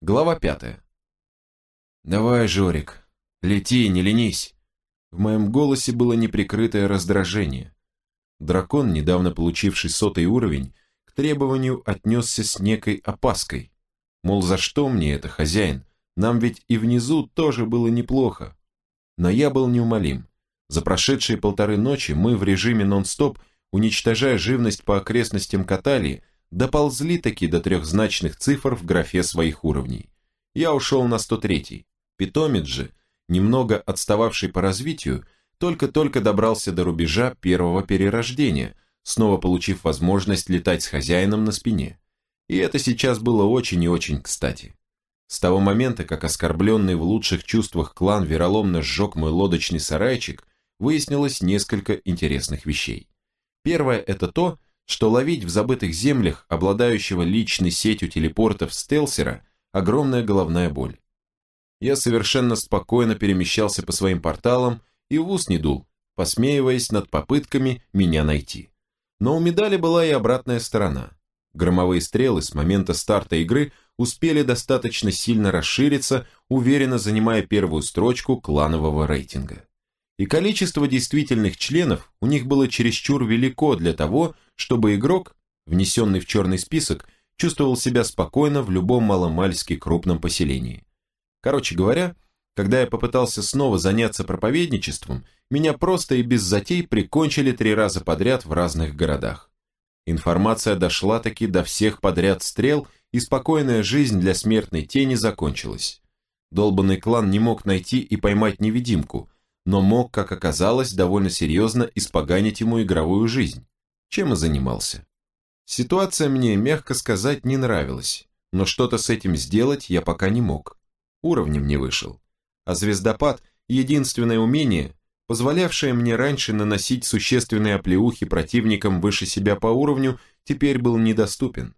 Глава пятая. «Давай, Жорик, лети, не ленись!» В моем голосе было неприкрытое раздражение. Дракон, недавно получивший сотый уровень, к требованию отнесся с некой опаской. Мол, за что мне это, хозяин? Нам ведь и внизу тоже было неплохо. Но я был неумолим. За прошедшие полторы ночи мы в режиме нон-стоп, уничтожая живность по окрестностям Каталии, доползли таки до трехзначных цифр в графе своих уровней. Я ушел на 103-й. Питомец же, немного отстававший по развитию, только-только добрался до рубежа первого перерождения, снова получив возможность летать с хозяином на спине. И это сейчас было очень и очень кстати. С того момента, как оскорбленный в лучших чувствах клан вероломно сжег мой лодочный сарайчик, выяснилось несколько интересных вещей. Первое – это то, что ловить в забытых землях обладающего личной сетью телепортов стелсера – огромная головная боль. Я совершенно спокойно перемещался по своим порталам и в ус не дул, посмеиваясь над попытками меня найти. Но у медали была и обратная сторона. Громовые стрелы с момента старта игры успели достаточно сильно расшириться, уверенно занимая первую строчку кланового рейтинга и количество действительных членов у них было чересчур велико для того, чтобы игрок, внесенный в черный список, чувствовал себя спокойно в любом маломальски крупном поселении. Короче говоря, когда я попытался снова заняться проповедничеством, меня просто и без затей прикончили три раза подряд в разных городах. Информация дошла таки до всех подряд стрел, и спокойная жизнь для смертной тени закончилась. Долбанный клан не мог найти и поймать невидимку – но мог, как оказалось, довольно серьезно испоганить ему игровую жизнь, чем и занимался. Ситуация мне, мягко сказать, не нравилась, но что-то с этим сделать я пока не мог. Уровнем не вышел. А звездопад – единственное умение, позволявшее мне раньше наносить существенные оплеухи противникам выше себя по уровню, теперь был недоступен.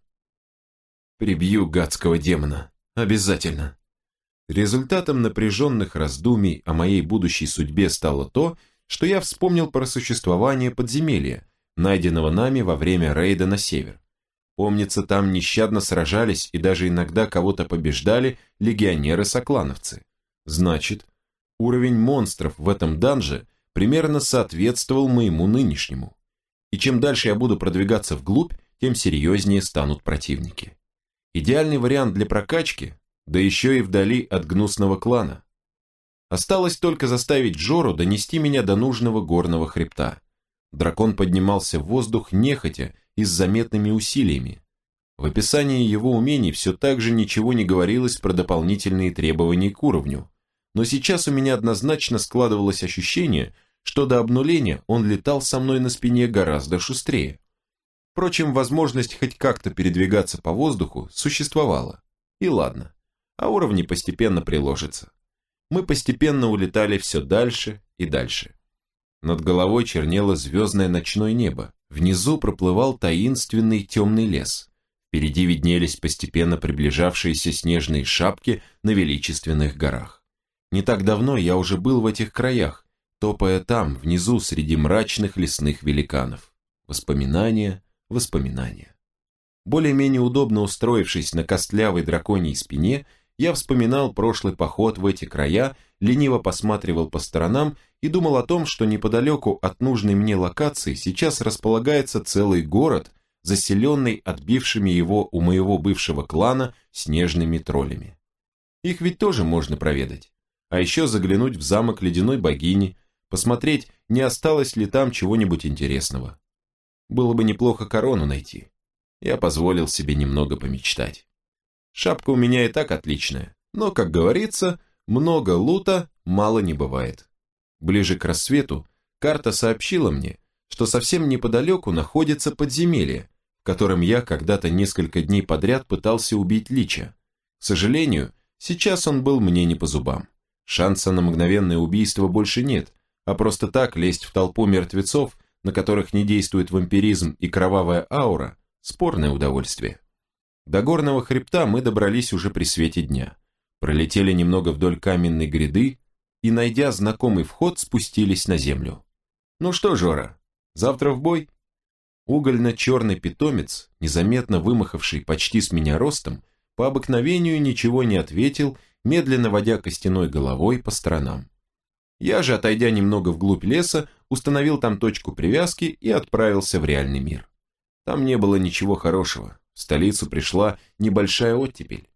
Прибью гадского демона. Обязательно. Результатом напряженных раздумий о моей будущей судьбе стало то, что я вспомнил про существование подземелья, найденного нами во время рейда на север. Помнится, там нещадно сражались и даже иногда кого-то побеждали легионеры-соклановцы. Значит, уровень монстров в этом данже примерно соответствовал моему нынешнему. И чем дальше я буду продвигаться вглубь, тем серьезнее станут противники. Идеальный вариант для прокачки да еще и вдали от гнусного клана. Осталось только заставить Джору донести меня до нужного горного хребта. Дракон поднимался в воздух нехотя и с заметными усилиями. В описании его умений все так же ничего не говорилось про дополнительные требования к уровню, но сейчас у меня однозначно складывалось ощущение, что до обнуления он летал со мной на спине гораздо шустрее. Впрочем, возможность хоть как-то передвигаться по воздуху существовала. И ладно а уровни постепенно приложатся. Мы постепенно улетали все дальше и дальше. Над головой чернело звездное ночное небо, внизу проплывал таинственный темный лес. Впереди виднелись постепенно приближавшиеся снежные шапки на величественных горах. Не так давно я уже был в этих краях, топая там, внизу, среди мрачных лесных великанов. Воспоминания, воспоминания. Более-менее удобно устроившись на костлявой драконьей спине, я вспоминал прошлый поход в эти края, лениво посматривал по сторонам и думал о том, что неподалеку от нужной мне локации сейчас располагается целый город, заселенный отбившими его у моего бывшего клана снежными троллями. Их ведь тоже можно проведать. А еще заглянуть в замок ледяной богини, посмотреть, не осталось ли там чего-нибудь интересного. Было бы неплохо корону найти. Я позволил себе немного помечтать. Шапка у меня и так отличная, но, как говорится, много лута мало не бывает. Ближе к рассвету карта сообщила мне, что совсем неподалеку находится подземелье, в котором я когда-то несколько дней подряд пытался убить Лича. К сожалению, сейчас он был мне не по зубам. Шанса на мгновенное убийство больше нет, а просто так лезть в толпу мертвецов, на которых не действует вампиризм и кровавая аура, спорное удовольствие. До горного хребта мы добрались уже при свете дня. Пролетели немного вдоль каменной гряды и, найдя знакомый вход, спустились на землю. «Ну что, Жора, завтра в бой?» Угольно-черный питомец, незаметно вымахавший почти с меня ростом, по обыкновению ничего не ответил, медленно водя костяной головой по сторонам. Я же, отойдя немного вглубь леса, установил там точку привязки и отправился в реальный мир. Там не было ничего хорошего, в столицу пришла небольшая оттепель.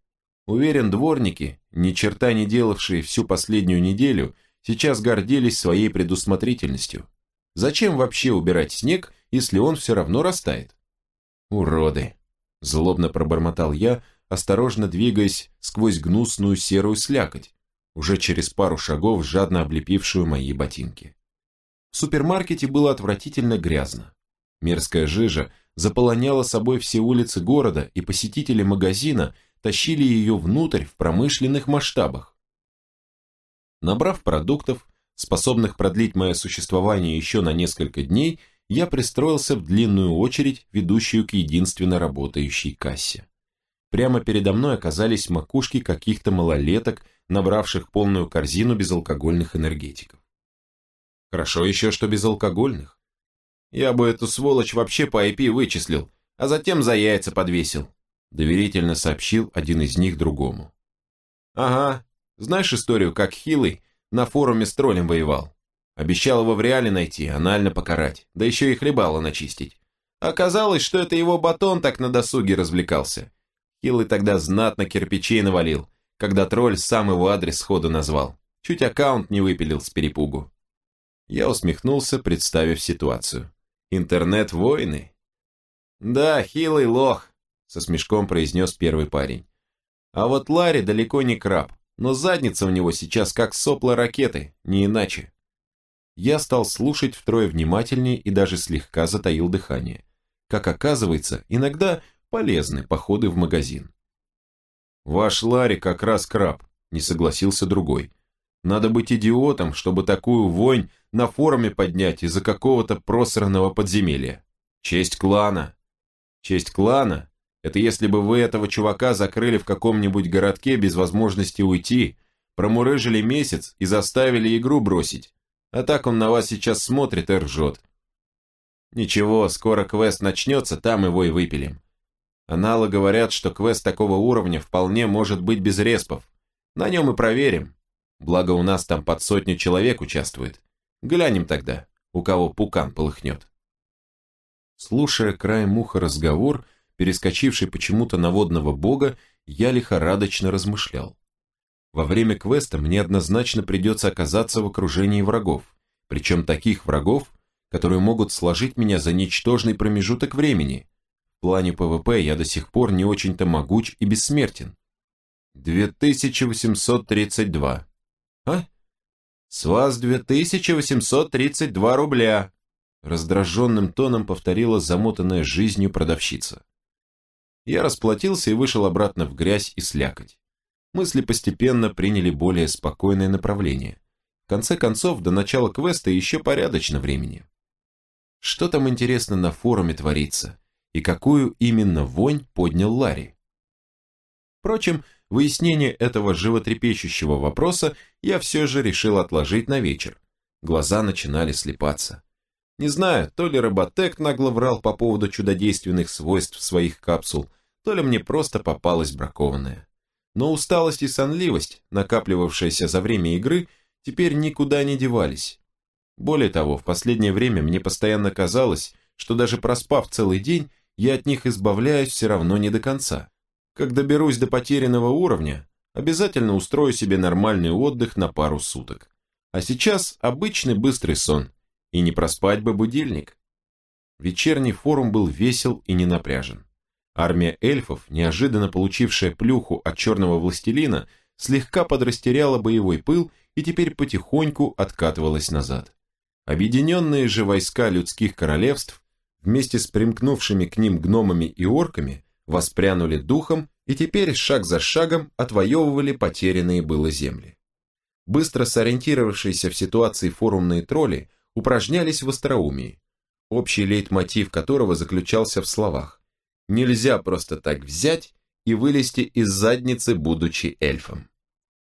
Уверен, дворники, ни черта не делавшие всю последнюю неделю, сейчас гордились своей предусмотрительностью. Зачем вообще убирать снег, если он все равно растает? Уроды! Злобно пробормотал я, осторожно двигаясь сквозь гнусную серую слякоть, уже через пару шагов жадно облепившую мои ботинки. В супермаркете было отвратительно грязно. Мерзкая жижа заполоняла собой все улицы города, и посетители магазина тащили ее внутрь в промышленных масштабах. Набрав продуктов, способных продлить мое существование еще на несколько дней, я пристроился в длинную очередь, ведущую к единственно работающей кассе. Прямо передо мной оказались макушки каких-то малолеток, набравших полную корзину безалкогольных энергетиков. Хорошо еще, что безалкогольных. Я бы эту сволочь вообще по IP вычислил, а затем за яйца подвесил, доверительно сообщил один из них другому. Ага, знаешь историю, как Хилый на форуме с троллем воевал? Обещал его в реале найти, анально покарать, да еще и хлебало начистить. Оказалось, что это его батон так на досуге развлекался. Хилый тогда знатно кирпичей навалил, когда тролль сам его адрес сходу назвал. Чуть аккаунт не выпилил с перепугу. Я усмехнулся, представив ситуацию. Интернет-войны? Да, хилый лох, со смешком произнес первый парень. А вот Ларри далеко не краб, но задница у него сейчас как сопла ракеты, не иначе. Я стал слушать втрое внимательнее и даже слегка затаил дыхание. Как оказывается, иногда полезны походы в магазин. «Ваш Ларри как раз краб», – не согласился другой. «Надо быть идиотом, чтобы такую вонь на форуме поднять из-за какого-то просранного подземелья. Честь клана». «Честь клана? Это если бы вы этого чувака закрыли в каком-нибудь городке без возможности уйти, промурыжили месяц и заставили игру бросить. А так он на вас сейчас смотрит и ржет. Ничего, скоро квест начнется, там его и выпилим. Аналы говорят, что квест такого уровня вполне может быть без респов. На нем и проверим. Благо у нас там под сотню человек участвует. Глянем тогда, у кого пукан полыхнет. Слушая краем уха разговор, перескочивший почему-то на водного бога, я лихорадочно размышлял. Во время квеста мне однозначно придется оказаться в окружении врагов, причем таких врагов, которые могут сложить меня за ничтожный промежуток времени, в плане ПВП я до сих пор не очень-то могуч и бессмертен. 2832. А? С вас 2832 рубля. Раздраженным тоном повторила замотанная жизнью продавщица. Я расплатился и вышел обратно в грязь и слякоть. Мысли постепенно приняли более спокойное направление. В конце концов, до начала квеста еще порядочно времени. Что там интересно на форуме творится? и какую именно вонь поднял Ларри. Впрочем, выяснение этого животрепещущего вопроса я все же решил отложить на вечер. Глаза начинали слепаться. Не знаю, то ли роботек нагло врал по поводу чудодейственных свойств своих капсул, то ли мне просто попалась бракованная. Но усталость и сонливость, накапливавшиеся за время игры, теперь никуда не девались. Более того, в последнее время мне постоянно казалось, что даже проспав целый день, я от них избавляюсь все равно не до конца. Как доберусь до потерянного уровня, обязательно устрою себе нормальный отдых на пару суток. А сейчас обычный быстрый сон, и не проспать бы будильник. Вечерний форум был весел и не напряжен. Армия эльфов, неожиданно получившая плюху от черного властелина, слегка подрастеряла боевой пыл и теперь потихоньку откатывалась назад. Объединенные же войска людских королевств вместе с примкнувшими к ним гномами и орками воспрянули духом и теперь шаг за шагом отвоевывали потерянные было земли. Быстро сориентировавшиеся в ситуации форумные тролли упражнялись в остроумии, общий лейтмотив которого заключался в словах «нельзя просто так взять и вылезти из задницы, будучи эльфом».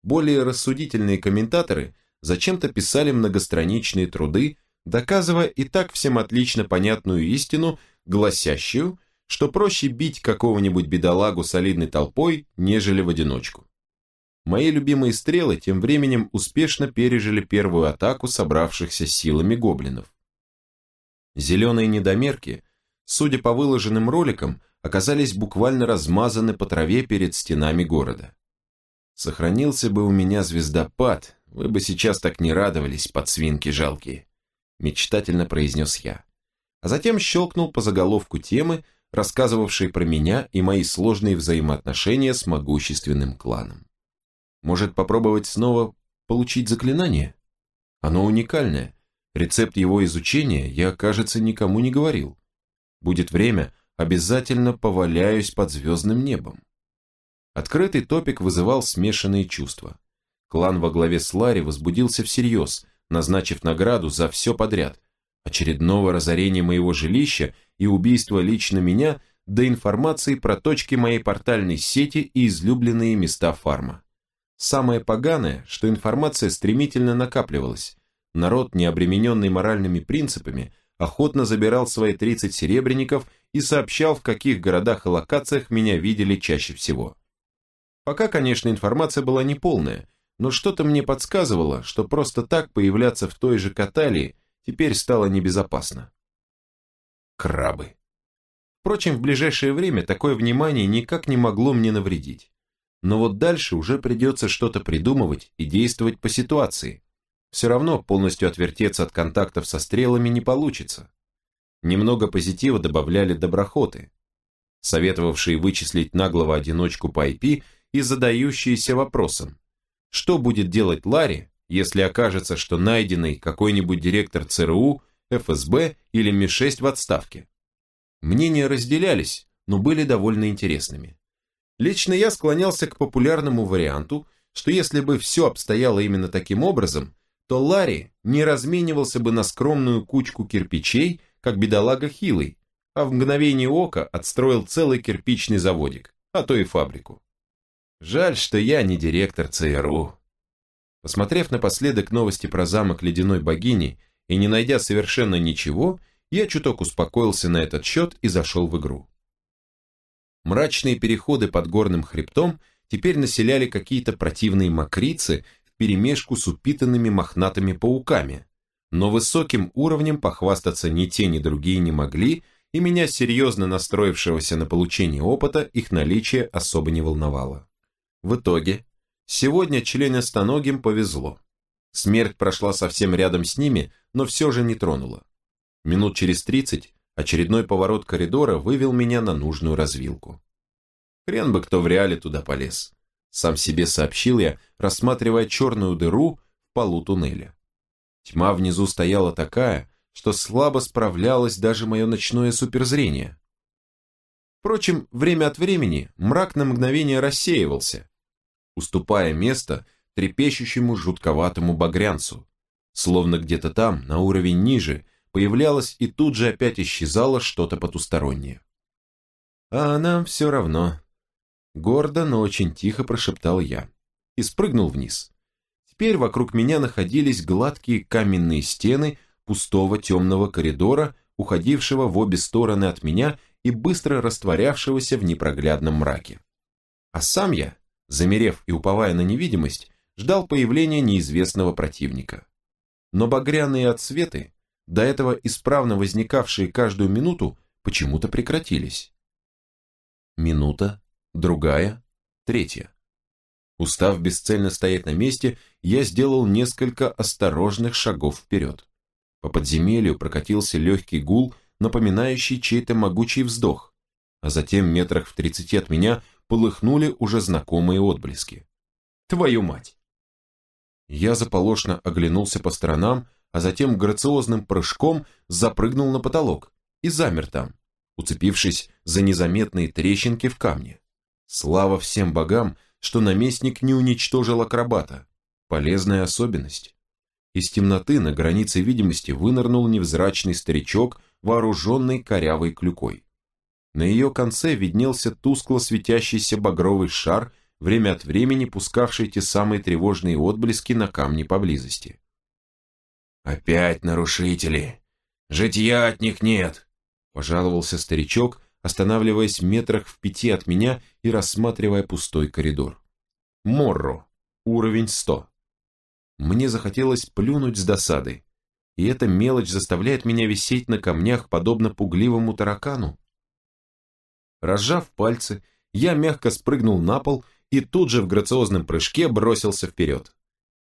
Более рассудительные комментаторы зачем-то писали многостраничные труды доказывая и так всем отлично понятную истину, гласящую, что проще бить какого-нибудь бедолагу солидной толпой, нежели в одиночку. Мои любимые стрелы тем временем успешно пережили первую атаку собравшихся силами гоблинов. Зеленые недомерки, судя по выложенным роликам, оказались буквально размазаны по траве перед стенами города. Сохранился бы у меня звездопад, вы бы сейчас так не радовались, подсвинки жалкие, мечтательно произнес я. А затем щелкнул по заголовку темы, рассказывавшей про меня и мои сложные взаимоотношения с могущественным кланом. Может попробовать снова получить заклинание? Оно уникальное. Рецепт его изучения я, кажется, никому не говорил. Будет время, обязательно поваляюсь под звездным небом. Открытый топик вызывал смешанные чувства. Клан во главе с Ларри возбудился всерьез, назначив награду за все подряд. Очередного разорения моего жилища и убийства лично меня до информации про точки моей портальной сети и излюбленные места фарма. Самое поганое, что информация стремительно накапливалась. Народ, не обремененный моральными принципами, охотно забирал свои 30 серебряников и сообщал, в каких городах и локациях меня видели чаще всего. Пока, конечно, информация была неполная, но что-то мне подсказывало, что просто так появляться в той же Каталии теперь стало небезопасно. Крабы. Впрочем, в ближайшее время такое внимание никак не могло мне навредить. Но вот дальше уже придется что-то придумывать и действовать по ситуации. Все равно полностью отвертеться от контактов со стрелами не получится. Немного позитива добавляли доброхоты, советовавшие вычислить наглого одиночку по IP и задающиеся вопросом, что будет делать Ларри, если окажется, что найденный какой-нибудь директор ЦРУ, ФСБ или МИ-6 в отставке. Мнения разделялись, но были довольно интересными. Лично я склонялся к популярному варианту, что если бы все обстояло именно таким образом, то Ларри не разменивался бы на скромную кучку кирпичей, как бедолага Хилый, а в мгновение ока отстроил целый кирпичный заводик, а то и фабрику. Жаль, что я не директор ЦРУ. Посмотрев напоследок новости про замок ледяной богини и не найдя совершенно ничего, я чуток успокоился на этот счет и зашел в игру. Мрачные переходы под горным хребтом теперь населяли какие-то противные мокрицы вперемешку с упитанными мохнатыми пауками, но высоким уровнем похвастаться ни те, ни другие не могли, и меня, серьезно настроившегося на получение опыта, их наличие особо не волновало. В итоге, сегодня членостоногим повезло. Смерть прошла совсем рядом с ними, но все же не тронула. Минут через тридцать очередной поворот коридора вывел меня на нужную развилку. Хрен бы кто в реале туда полез. Сам себе сообщил я, рассматривая черную дыру в полу туннеля. Тьма внизу стояла такая, что слабо справлялось даже мое ночное суперзрение. Впрочем, время от времени мрак на мгновение рассеивался, уступая место трепещущему жутковатому багрянцу, словно где-то там, на уровень ниже, появлялось и тут же опять исчезало что-то потустороннее. А нам все равно. Гордо, но очень тихо прошептал я и спрыгнул вниз. Теперь вокруг меня находились гладкие каменные стены пустого темного коридора, уходившего в обе стороны от меня и быстро растворявшегося в непроглядном мраке. А сам я, замерев и уповая на невидимость, ждал появления неизвестного противника. Но багряные отсветы, до этого исправно возникавшие каждую минуту, почему-то прекратились. Минута, другая, третья. Устав бесцельно стоять на месте, я сделал несколько осторожных шагов вперед. По подземелью прокатился легкий гул, напоминающий чей-то могучий вздох, а затем метрах в тридцати от меня полыхнули уже знакомые отблески. Твою мать! Я заполошно оглянулся по сторонам, а затем грациозным прыжком запрыгнул на потолок и замер там, уцепившись за незаметные трещинки в камне. Слава всем богам, что наместник не уничтожил акробата. Полезная особенность. Из темноты на границе видимости вынырнул невзрачный старичок, вооруженный корявой клюкой. На ее конце виднелся тускло светящийся багровый шар, время от времени пускавший те самые тревожные отблески на камни поблизости. «Опять нарушители! Житья от них нет!» пожаловался старичок, останавливаясь метрах в пяти от меня и рассматривая пустой коридор. Морро. Уровень 100. Мне захотелось плюнуть с досады. И эта мелочь заставляет меня висеть на камнях, подобно пугливому таракану. Разжав пальцы, я мягко спрыгнул на пол и тут же в грациозном прыжке бросился вперед.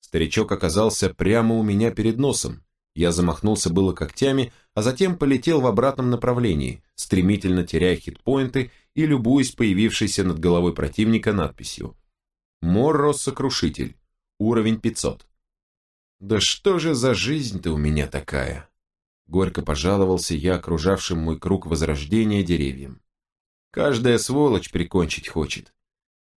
Старичок оказался прямо у меня перед носом. Я замахнулся было когтями, а затем полетел в обратном направлении, стремительно теряя хитпоинты и любуясь появившейся над головой противника надписью «Морро-сокрушитель. Уровень 500». «Да что же за жизнь-то у меня такая?» Горько пожаловался я окружавшим мой круг возрождения деревьям. Каждая сволочь прикончить хочет.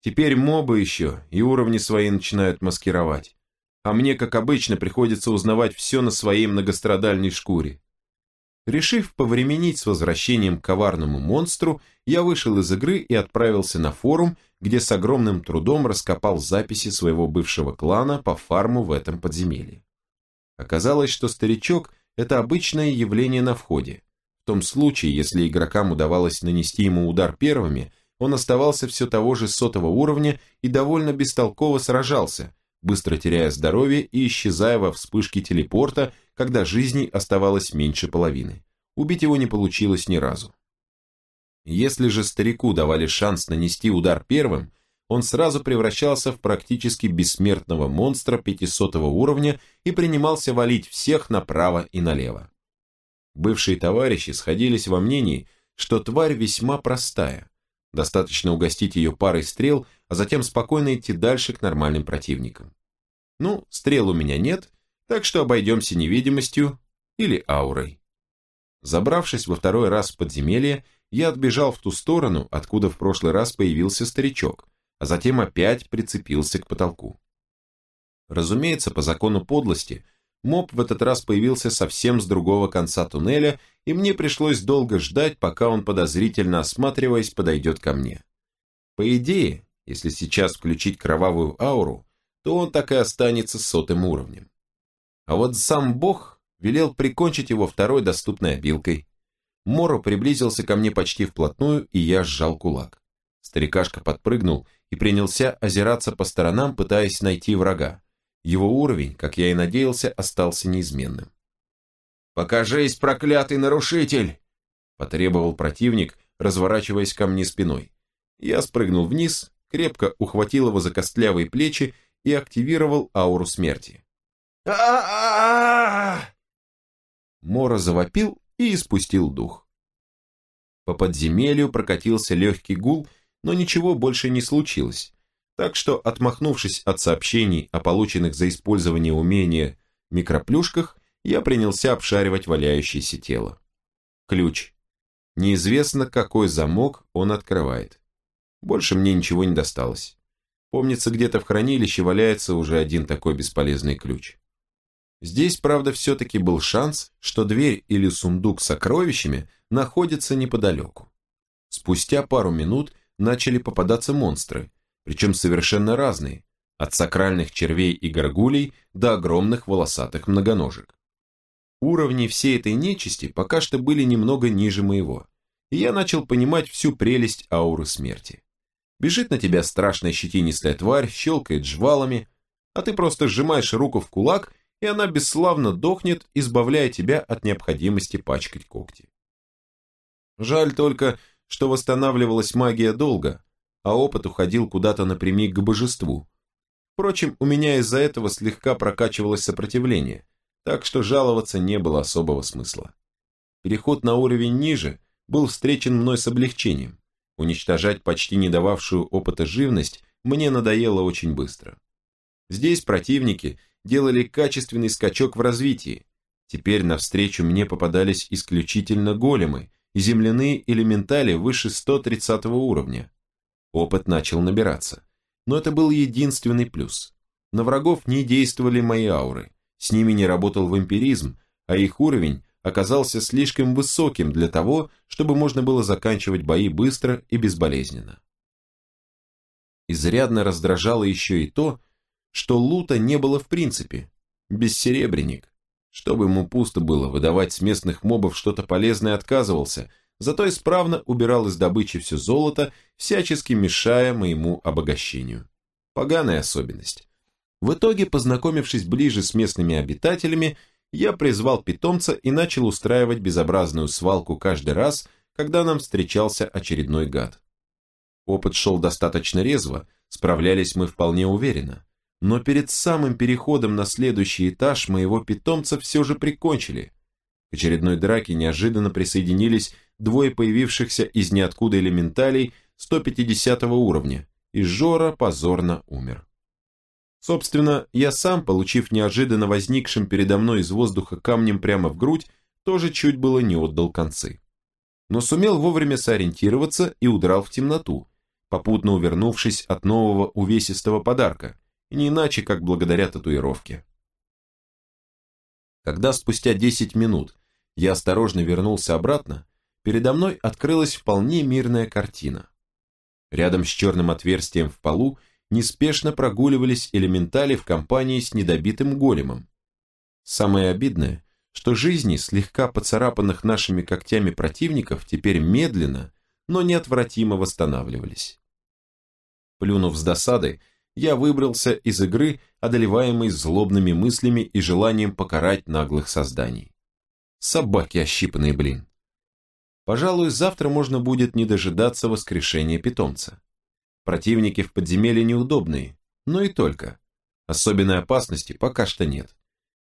Теперь мобы еще и уровни свои начинают маскировать. А мне, как обычно, приходится узнавать все на своей многострадальной шкуре. Решив повременить с возвращением к коварному монстру, я вышел из игры и отправился на форум, где с огромным трудом раскопал записи своего бывшего клана по фарму в этом подземелье. Оказалось, что старичок – это обычное явление на входе. В том случае, если игрокам удавалось нанести ему удар первыми, он оставался все того же сотого уровня и довольно бестолково сражался, быстро теряя здоровье и исчезая во вспышке телепорта, когда жизней оставалось меньше половины. Убить его не получилось ни разу. Если же старику давали шанс нанести удар первым, он сразу превращался в практически бессмертного монстра 500 уровня и принимался валить всех направо и налево. Бывшие товарищи сходились во мнении, что тварь весьма простая. Достаточно угостить ее парой стрел, а затем спокойно идти дальше к нормальным противникам. Ну, стрел у меня нет, так что обойдемся невидимостью или аурой. Забравшись во второй раз в подземелье, я отбежал в ту сторону, откуда в прошлый раз появился старичок, а затем опять прицепился к потолку. Разумеется, по закону подлости – Моб в этот раз появился совсем с другого конца туннеля, и мне пришлось долго ждать, пока он, подозрительно осматриваясь, подойдет ко мне. По идее, если сейчас включить кровавую ауру, то он так и останется сотым уровнем. А вот сам бог велел прикончить его второй доступной обилкой. Моро приблизился ко мне почти вплотную, и я сжал кулак. Старикашка подпрыгнул и принялся озираться по сторонам, пытаясь найти врага. Его уровень, как я и надеялся, остался неизменным. «Покажись, проклятый нарушитель!» потребовал противник, разворачиваясь ко мне спиной. Я спрыгнул вниз, крепко ухватил его за костлявые плечи и активировал ауру смерти. Мора завопил и испустил дух. По подземелью прокатился легкий гул, но ничего больше не случилось. Так что, отмахнувшись от сообщений о полученных за использование умения микроплюшках, я принялся обшаривать валяющееся тело. Ключ. Неизвестно, какой замок он открывает. Больше мне ничего не досталось. Помнится, где-то в хранилище валяется уже один такой бесполезный ключ. Здесь, правда, все-таки был шанс, что дверь или сундук с сокровищами находится неподалеку. Спустя пару минут начали попадаться монстры, причем совершенно разные, от сакральных червей и горгулей до огромных волосатых многоножек. Уровни всей этой нечисти пока что были немного ниже моего, и я начал понимать всю прелесть ауры смерти. Бежит на тебя страшная щетинистая тварь, щелкает жвалами, а ты просто сжимаешь руку в кулак, и она бесславно дохнет, избавляя тебя от необходимости пачкать когти. Жаль только, что восстанавливалась магия долго, а опыт уходил куда-то напрямик к божеству. Впрочем, у меня из-за этого слегка прокачивалось сопротивление, так что жаловаться не было особого смысла. Переход на уровень ниже был встречен мной с облегчением. Уничтожать почти не дававшую опыта живность мне надоело очень быстро. Здесь противники делали качественный скачок в развитии. Теперь навстречу мне попадались исключительно големы земляные элементали выше 130 уровня. Опыт начал набираться. Но это был единственный плюс. На врагов не действовали мои ауры, с ними не работал вампиризм, а их уровень оказался слишком высоким для того, чтобы можно было заканчивать бои быстро и безболезненно. Изрядно раздражало еще и то, что лута не было в принципе. Бессеребренник. Чтобы ему пусто было, выдавать с местных мобов что-то полезное отказывался, зато исправно убирал из добычи все золото, всячески мешая моему обогащению. Поганая особенность. В итоге, познакомившись ближе с местными обитателями, я призвал питомца и начал устраивать безобразную свалку каждый раз, когда нам встречался очередной гад. Опыт шел достаточно резво, справлялись мы вполне уверенно. Но перед самым переходом на следующий этаж моего питомца все же прикончили. К очередной драке неожиданно присоединились двое появившихся из ниоткуда элементалей 150 уровня, и Жора позорно умер. Собственно, я сам, получив неожиданно возникшим передо мной из воздуха камнем прямо в грудь, тоже чуть было не отдал концы. Но сумел вовремя сориентироваться и удрал в темноту, попутно увернувшись от нового увесистого подарка, и не иначе, как благодаря татуировке. Когда спустя 10 минут я осторожно вернулся обратно, передо мной открылась вполне мирная картина. Рядом с черным отверстием в полу неспешно прогуливались элементали в компании с недобитым големом. Самое обидное, что жизни слегка поцарапанных нашими когтями противников теперь медленно, но неотвратимо восстанавливались. Плюнув с досады, я выбрался из игры, одолеваемый злобными мыслями и желанием покарать наглых созданий. Собаки ощипанные, блин. Пожалуй, завтра можно будет не дожидаться воскрешения питомца. Противники в подземелье неудобные, но и только. Особенной опасности пока что нет.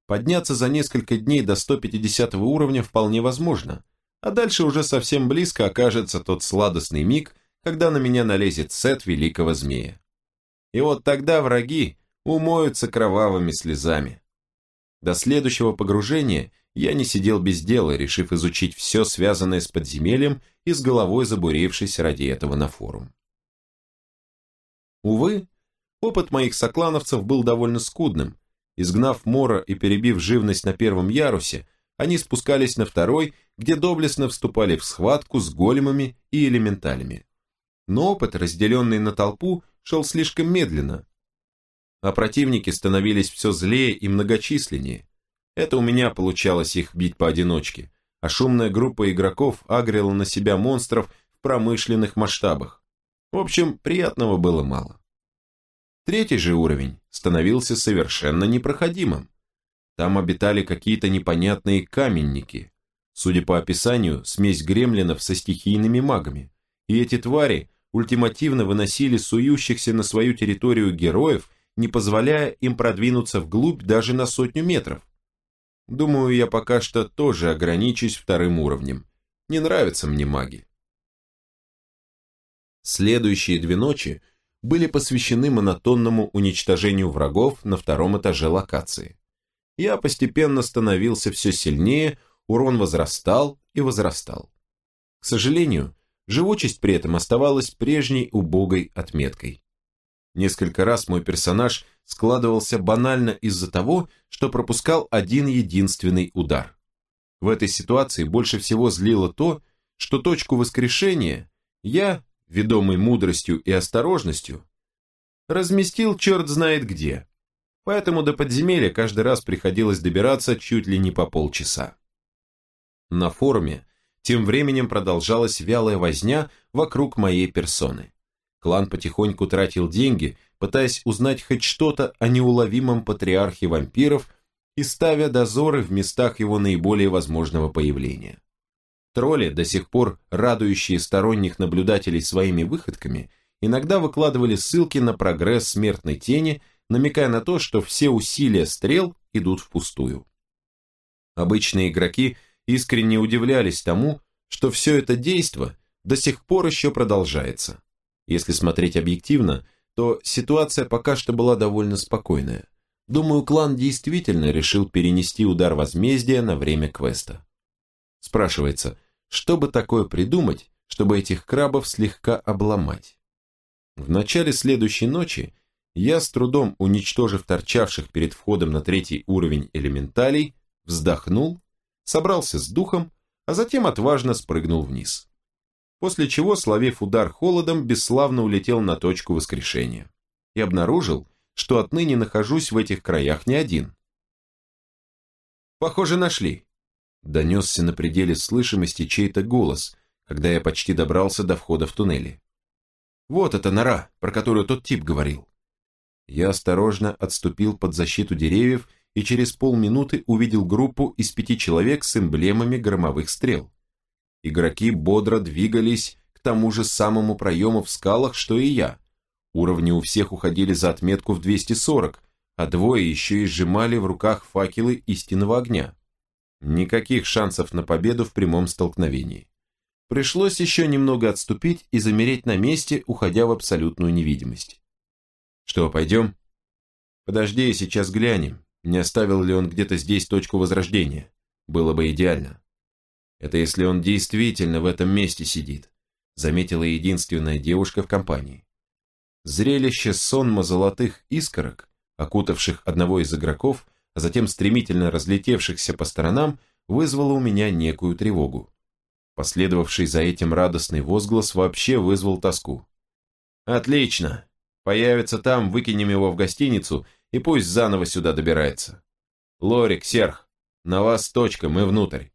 Подняться за несколько дней до 150 уровня вполне возможно, а дальше уже совсем близко окажется тот сладостный миг, когда на меня налезет сет великого змея. И вот тогда враги умоются кровавыми слезами. До следующего погружения я не сидел без дела, решив изучить все связанное с подземельем и с головой забурившись ради этого на форум. Увы, опыт моих соклановцев был довольно скудным. Изгнав Мора и перебив живность на первом ярусе, они спускались на второй, где доблестно вступали в схватку с големами и элементалями но опыт, разделенный на толпу, шел слишком медленно, а противники становились все злее и многочисленнее. Это у меня получалось их бить поодиночке, а шумная группа игроков агрила на себя монстров в промышленных масштабах. В общем, приятного было мало. Третий же уровень становился совершенно непроходимым. Там обитали какие-то непонятные каменники, судя по описанию, смесь гремлинов со стихийными магами. И эти твари ультимативно выносили сующихся на свою территорию героев, не позволяя им продвинуться вглубь даже на сотню метров. Думаю, я пока что тоже ограничусь вторым уровнем. Не нравятся мне маги. Следующие две ночи были посвящены монотонному уничтожению врагов на втором этаже локации. Я постепенно становился все сильнее, урон возрастал и возрастал. К сожалению, Живучесть при этом оставалась прежней убогой отметкой. Несколько раз мой персонаж складывался банально из-за того, что пропускал один единственный удар. В этой ситуации больше всего злило то, что точку воскрешения я, ведомый мудростью и осторожностью, разместил черт знает где, поэтому до подземелья каждый раз приходилось добираться чуть ли не по полчаса. На форуме тем временем продолжалась вялая возня вокруг моей персоны. Клан потихоньку тратил деньги, пытаясь узнать хоть что-то о неуловимом патриархе вампиров и ставя дозоры в местах его наиболее возможного появления. Тролли, до сих пор радующие сторонних наблюдателей своими выходками, иногда выкладывали ссылки на прогресс смертной тени, намекая на то, что все усилия стрел идут впустую. Обычные игроки – искренне удивлялись тому, что все это действо до сих пор еще продолжается. Если смотреть объективно, то ситуация пока что была довольно спокойная. Думаю, клан действительно решил перенести удар возмездия на время квеста. Спрашивается, что бы такое придумать, чтобы этих крабов слегка обломать? В начале следующей ночи я, с трудом уничтожив торчавших перед входом на третий уровень элементалей, вздохнул собрался с духом, а затем отважно спрыгнул вниз. После чего, словив удар холодом, бесславно улетел на точку воскрешения. И обнаружил, что отныне нахожусь в этих краях не один. «Похоже, нашли», — донесся на пределе слышимости чей-то голос, когда я почти добрался до входа в туннели. «Вот эта нора, про которую тот тип говорил». Я осторожно отступил под защиту деревьев и через полминуты увидел группу из пяти человек с эмблемами громовых стрел. Игроки бодро двигались к тому же самому проему в скалах, что и я. Уровни у всех уходили за отметку в 240, а двое еще и сжимали в руках факелы истинного огня. Никаких шансов на победу в прямом столкновении. Пришлось еще немного отступить и замереть на месте, уходя в абсолютную невидимость. Что, пойдем? Подожди, сейчас глянем, не оставил ли он где-то здесь точку возрождения. Было бы идеально. Это если он действительно в этом месте сидит, заметила единственная девушка в компании. Зрелище сонма золотых искорок, окутавших одного из игроков, а затем стремительно разлетевшихся по сторонам, вызвало у меня некую тревогу. Последовавший за этим радостный возглас вообще вызвал тоску. «Отлично! Появится там, выкинем его в гостиницу и пусть заново сюда добирается. Лорик, Серх, на вас точка, мы внутрь.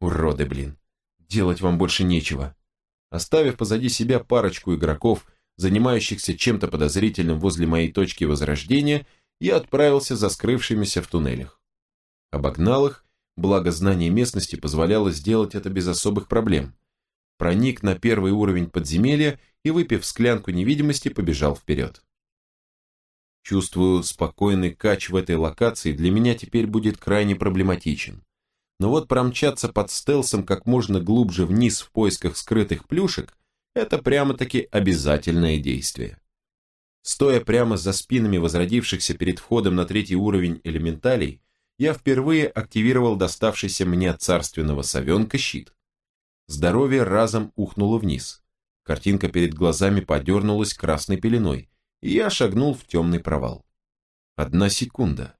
Уроды, блин. Делать вам больше нечего. Оставив позади себя парочку игроков, занимающихся чем-то подозрительным возле моей точки возрождения, я отправился за скрывшимися в туннелях. Обогнал их, благо знание местности позволяло сделать это без особых проблем. Проник на первый уровень подземелья и, выпив склянку невидимости, побежал вперед. Чувствую, спокойный кач в этой локации для меня теперь будет крайне проблематичен. Но вот промчаться под стелсом как можно глубже вниз в поисках скрытых плюшек – это прямо-таки обязательное действие. Стоя прямо за спинами возродившихся перед входом на третий уровень элементалей, я впервые активировал доставшийся мне от царственного совенка щит. Здоровье разом ухнуло вниз. Картинка перед глазами подернулась красной пеленой – и я шагнул в темный провал. Одна секунда.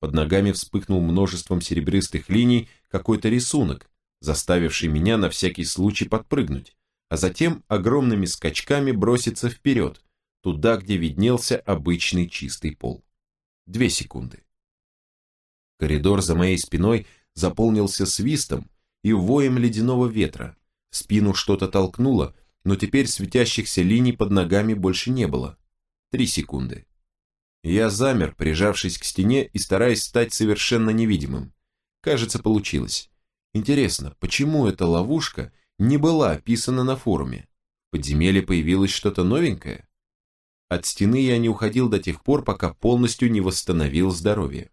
Под ногами вспыхнул множеством серебристых линий какой-то рисунок, заставивший меня на всякий случай подпрыгнуть, а затем огромными скачками броситься вперед, туда, где виднелся обычный чистый пол. Две секунды. Коридор за моей спиной заполнился свистом и воем ледяного ветра. Спину что-то толкнуло, но теперь светящихся линий под ногами больше не было. Три секунды. Я замер, прижавшись к стене и стараясь стать совершенно невидимым. Кажется, получилось. Интересно, почему эта ловушка не была описана на форуме? В подземелье появилось что-то новенькое? От стены я не уходил до тех пор, пока полностью не восстановил здоровье.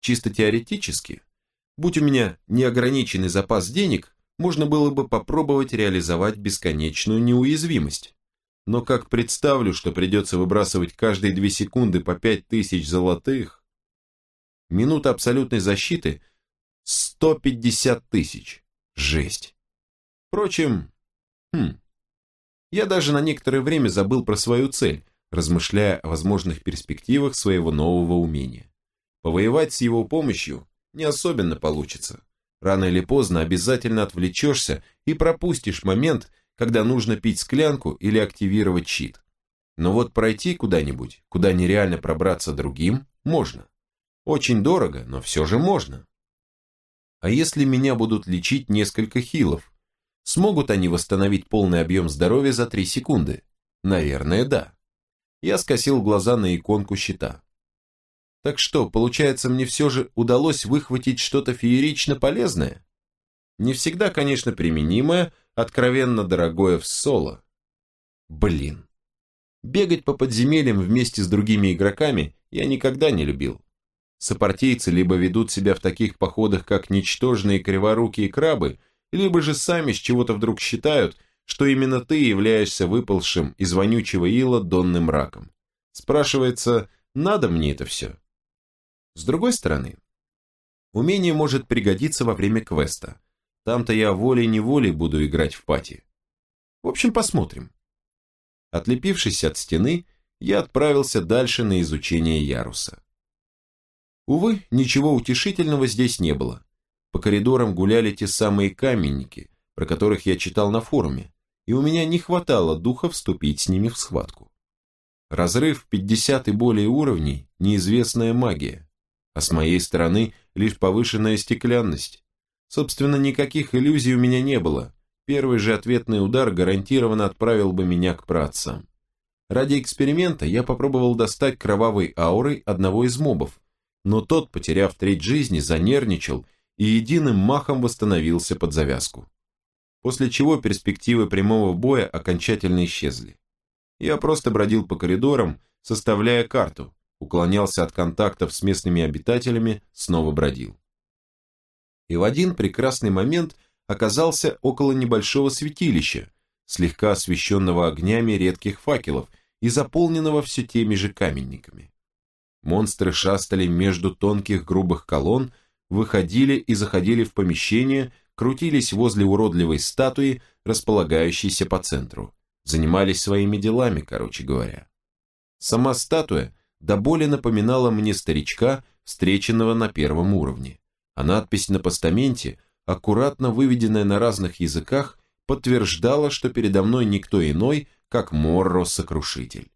Чисто теоретически, будь у меня неограниченный запас денег, можно было бы попробовать реализовать бесконечную неуязвимость но как представлю, что придется выбрасывать каждые две секунды по пять тысяч золотых... Минута абсолютной защиты — 150 тысяч. Жесть. Впрочем, хм, я даже на некоторое время забыл про свою цель, размышляя о возможных перспективах своего нового умения. Повоевать с его помощью не особенно получится. Рано или поздно обязательно отвлечешься и пропустишь момент, когда нужно пить склянку или активировать щит. Но вот пройти куда-нибудь, куда нереально пробраться другим, можно. Очень дорого, но все же можно. А если меня будут лечить несколько хилов? Смогут они восстановить полный объем здоровья за 3 секунды? Наверное, да. Я скосил глаза на иконку щита. Так что, получается, мне все же удалось выхватить что-то феерично полезное? Не всегда, конечно, применимое, откровенно дорогое в соло. Блин. Бегать по подземельям вместе с другими игроками я никогда не любил. Сопартийцы либо ведут себя в таких походах, как ничтожные криворукие крабы, либо же сами с чего-то вдруг считают, что именно ты являешься выползшим из вонючего ила донным раком. Спрашивается, надо мне это все? С другой стороны, умение может пригодиться во время квеста, там-то я волей-неволей буду играть в пати. В общем, посмотрим. Отлепившись от стены, я отправился дальше на изучение яруса. Увы, ничего утешительного здесь не было. По коридорам гуляли те самые каменники, про которых я читал на форуме, и у меня не хватало духа вступить с ними в схватку. Разрыв 50 и более уровней – неизвестная магия, а с моей стороны лишь повышенная стеклянность, Собственно, никаких иллюзий у меня не было. Первый же ответный удар гарантированно отправил бы меня к працам. Ради эксперимента я попробовал достать кровавой аурой одного из мобов, но тот, потеряв треть жизни, занервничал и единым махом восстановился под завязку. После чего перспективы прямого боя окончательно исчезли. Я просто бродил по коридорам, составляя карту, уклонялся от контактов с местными обитателями, снова бродил. И в один прекрасный момент оказался около небольшого святилища, слегка освещенного огнями редких факелов и заполненного все теми же каменниками. Монстры шастали между тонких грубых колонн, выходили и заходили в помещение, крутились возле уродливой статуи, располагающейся по центру. Занимались своими делами, короче говоря. Сама статуя до боли напоминала мне старичка, встреченного на первом уровне, а надпись на постаменте, аккуратно выведенная на разных языках, подтверждала, что передо мной никто иной, как Морро-сокрушитель.